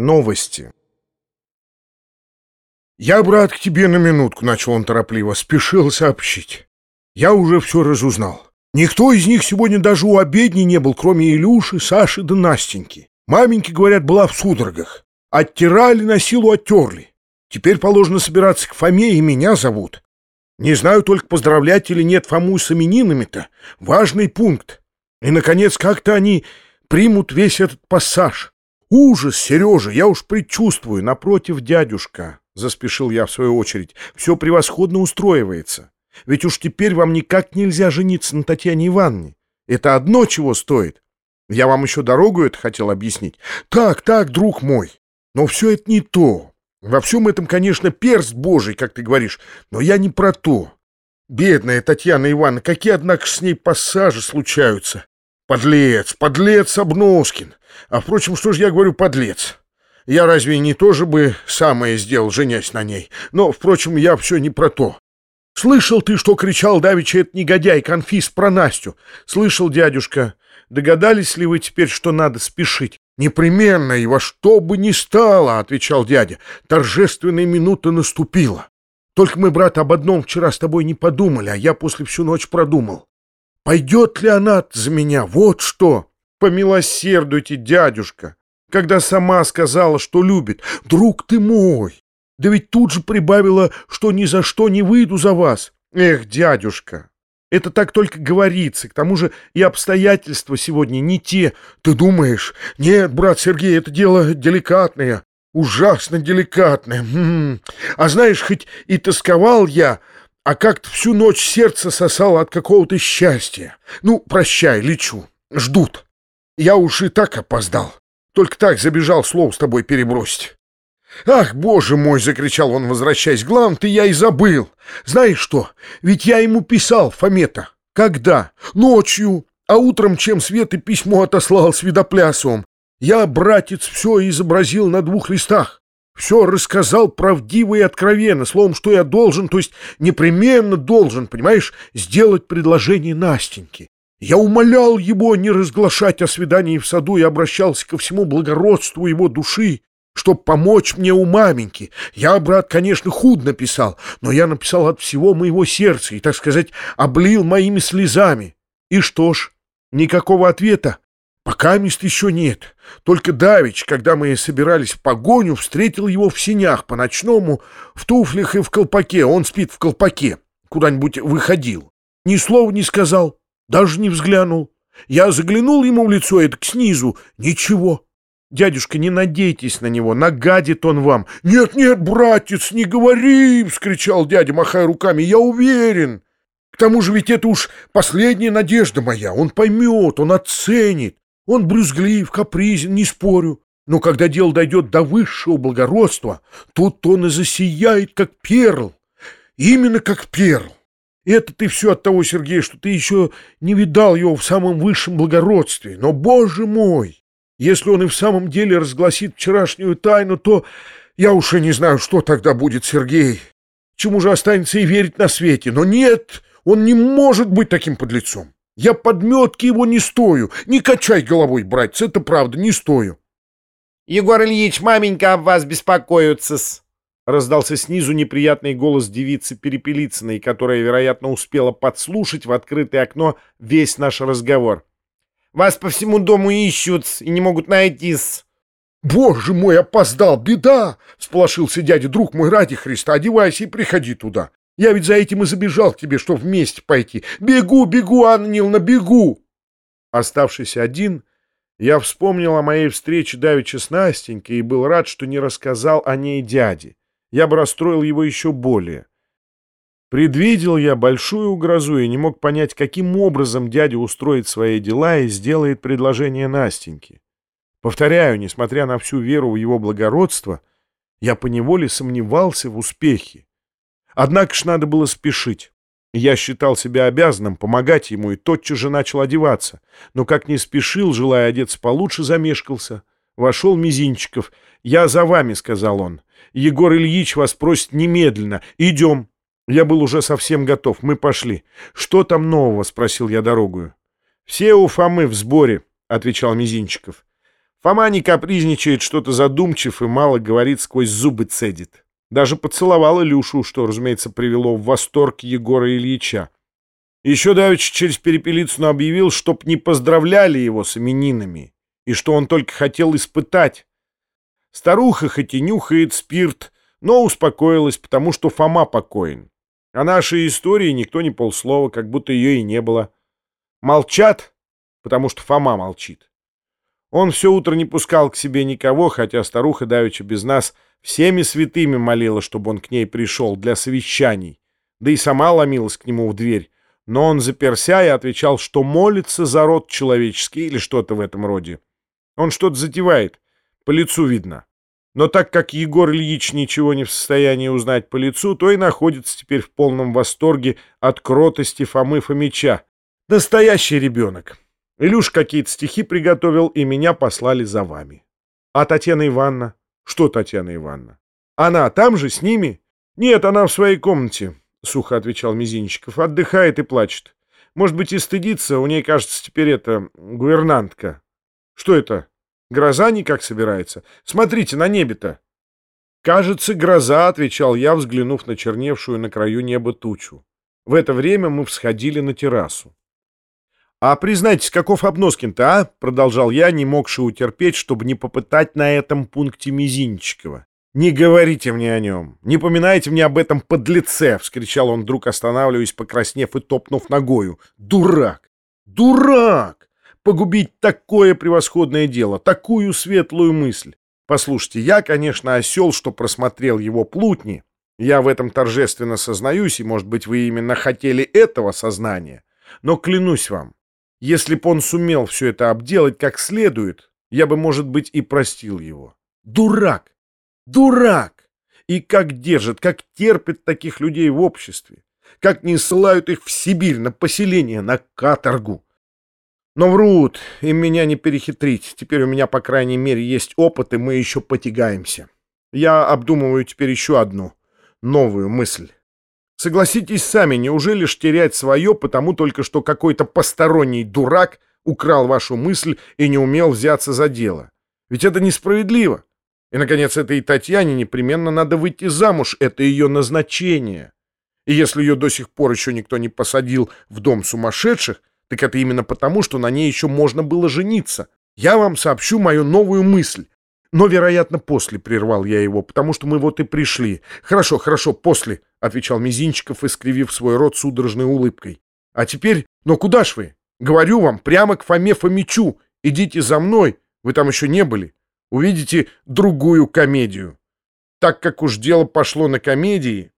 Новости. «Я, брат, к тебе на минутку», — начал он торопливо, — спешил сообщить. «Я уже все разузнал. Никто из них сегодня даже у обедни не был, кроме Илюши, Саши да Настеньки. Маменьки, говорят, была в судорогах. Оттирали, на силу оттерли. Теперь положено собираться к Фоме, и меня зовут. Не знаю только, поздравлять или нет Фому с именинами-то. Важный пункт. И, наконец, как-то они примут весь этот пассаж. Ужас, Сережа, я уж предчувствую. Напротив, дядюшка, — заспешил я в свою очередь, — все превосходно устроивается. Ведь уж теперь вам никак нельзя жениться на Татьяне Ивановне. Это одно чего стоит. Я вам еще дорогу это хотел объяснить. Так, так, друг мой. Но все это не то. Во всем этом, конечно, перст божий, как ты говоришь, но я не про то. Бедная Татьяна Ивановна, какие, однако, с ней пассажи случаются. Подлец, подлец Обноскин. А, впрочем, что же я говорю подлец? Я разве не тоже бы самое сделал, женясь на ней? Но, впрочем, я все не про то. Слышал ты, что кричал давеча этот негодяй Конфис про Настю? Слышал, дядюшка. Догадались ли вы теперь, что надо спешить? Непременно и во что бы ни стало, отвечал дядя. Торжественная минута наступила. Только мы, брат, об одном вчера с тобой не подумали, а я после всю ночь продумал. Пойдет ли она за меня? Вот что! Помилосердуйте, дядюшка, когда сама сказала, что любит. Друг ты мой! Да ведь тут же прибавила, что ни за что не выйду за вас. Эх, дядюшка, это так только говорится. К тому же и обстоятельства сегодня не те. Ты думаешь? Нет, брат Сергей, это дело деликатное. Ужасно деликатное. М -м -м. А знаешь, хоть и тосковал я, а как-то всю ночь сердце сосало от какого-то счастья. Ну, прощай, лечу. Ждут. Я уж и так опоздал. Только так забежал слов с тобой перебросить. «Ах, боже мой!» — закричал он, возвращаясь. «Главное-то я и забыл. Знаешь что? Ведь я ему писал, Фомета. Когда? Ночью. А утром, чем Света письмо отослал с видоплясовым. Я, братец, все изобразил на двух листах. Все рассказал правдиво и откровенно, словом, что я должен, то есть непременно должен, понимаешь, сделать предложение Настеньке. Я умолял его не разглашать о свидании в саду и обращался ко всему благородству его души чтоб помочь мне у маменьки. Я, брат, конечно, худ написал, но я написал от всего моего сердца и, так сказать, облил моими слезами. И что ж, никакого ответа? Пока мест еще нет. Только Давич, когда мы собирались в погоню, встретил его в синях по-ночному, в туфлях и в колпаке. Он спит в колпаке. Куда-нибудь выходил. Ни слова не сказал, даже не взглянул. Я заглянул ему в лицо, это к снизу. Ничего. «Дядюшка, не надейтесь на него, нагадит он вам». «Нет, нет, братец, не говори!» — вскричал дядя, махая руками. «Я уверен. К тому же ведь это уж последняя надежда моя. Он поймет, он оценит. Он брюзглив, капризен, не спорю. Но когда дело дойдет до высшего благородства, тут он и засияет, как перл. Именно как перл. Это ты все от того, Сергей, что ты еще не видал его в самом высшем благородстве. Но, боже мой!» Если он и в самом деле разгласит вчерашнюю тайну, то я уж и не знаю, что тогда будет, Сергей. Чему же останется и верить на свете? Но нет, он не может быть таким подлецом. Я подметки его не стою. Не качай головой, братец, это правда, не стою. Егор Ильич, маменька об вас беспокоится-с. Раздался снизу неприятный голос девицы Перепелицыной, которая, вероятно, успела подслушать в открытое окно весь наш разговор. Вас по всему дому ищут и не могут найти-с. «Боже мой, опоздал! Беда!» — сполошился дядя. «Друг мой, ради Христа, одевайся и приходи туда. Я ведь за этим и забежал к тебе, что вместе пойти. Бегу, бегу, Анна Ниловна, бегу!» Оставшись один, я вспомнил о моей встрече давеча с Настенькой и был рад, что не рассказал о ней дяде. Я бы расстроил его еще более. Предвидел я большую угрозу и не мог понять, каким образом дядя устроит свои дела и сделает предложение Настеньке. Повторяю, несмотря на всю веру в его благородство, я поневоле сомневался в успехе. Однако ж надо было спешить. Я считал себя обязанным помогать ему и тотчас же начал одеваться. Но как не спешил, желая одеться получше, замешкался. Вошел Мизинчиков. «Я за вами», — сказал он. «Егор Ильич вас просит немедленно. Идем». Я был уже совсем готов. Мы пошли. «Что там нового?» — спросил я дорогую. «Все у Фомы в сборе», — отвечал Мизинчиков. Фома не капризничает, что-то задумчив и мало говорит, сквозь зубы цедит. Даже поцеловал Илюшу, что, разумеется, привело в восторг Егора Ильича. Еще давеча через перепелицу объявил, чтоб не поздравляли его с именинами, и что он только хотел испытать. Старуха хоть и нюхает спирт, но успокоилась, потому что Фома покоен. О нашей истории никто не полслова, как будто ее и не было. Молчат, потому что Фома молчит. Он все утро не пускал к себе никого, хотя старуха давеча без нас всеми святыми молила, чтобы он к ней пришел для совещаний, да и сама ломилась к нему в дверь, но он заперся и отвечал, что молится за род человеческий или что-то в этом роде. Он что-то затевает, по лицу видно. Но так как Егор Ильич ничего не в состоянии узнать по лицу, то и находится теперь в полном восторге от кротости Фомы Фомича. Настоящий ребенок. Илюш какие-то стихи приготовил, и меня послали за вами. А Татьяна Ивановна? Что Татьяна Ивановна? Она там же, с ними? Нет, она в своей комнате, — сухо отвечал Мизинчиков. Отдыхает и плачет. Может быть, и стыдится, у ней, кажется, теперь это гувернантка. Что это? Гроза никак собирается. Смотрите, на небе-то. Кажется, гроза, отвечал я, взглянув на черневшую на краю неба тучу. В это время мы всходили на террасу. «А признайтесь, каков Обноскин-то, а?» — продолжал я, не могший утерпеть, чтобы не попытать на этом пункте Мизинчикова. «Не говорите мне о нем! Не поминайте мне об этом подлеце!» — вскричал он вдруг, останавливаясь, покраснев и топнув ногою. «Дурак! Дурак! погубить такое превосходное дело, такую светлую мысль. Послушайте, я, конечно, осел, что просмотрел его плутни. Я в этом торжественно сознаюсь, и, может быть, вы именно хотели этого сознания. Но клянусь вам, если б он сумел все это обделать как следует, я бы, может быть, и простил его. Дурак! Дурак! И как держит, как терпит таких людей в обществе, как не ссылают их в Сибирь на поселение, на каторгу. Но врут, им меня не перехитрить. Теперь у меня, по крайней мере, есть опыт, и мы еще потягаемся. Я обдумываю теперь еще одну новую мысль. Согласитесь сами, неужели ж терять свое, потому только что какой-то посторонний дурак украл вашу мысль и не умел взяться за дело? Ведь это несправедливо. И, наконец, этой Татьяне непременно надо выйти замуж, это ее назначение. И если ее до сих пор еще никто не посадил в дом сумасшедших, так это именно потому, что на ней еще можно было жениться. Я вам сообщу мою новую мысль. Но, вероятно, после прервал я его, потому что мы вот и пришли. Хорошо, хорошо, после, отвечал Мизинчиков, искривив свой рот судорожной улыбкой. А теперь, но куда ж вы? Говорю вам, прямо к Фоме Фомичу. Идите за мной, вы там еще не были. Увидите другую комедию. Так как уж дело пошло на комедии,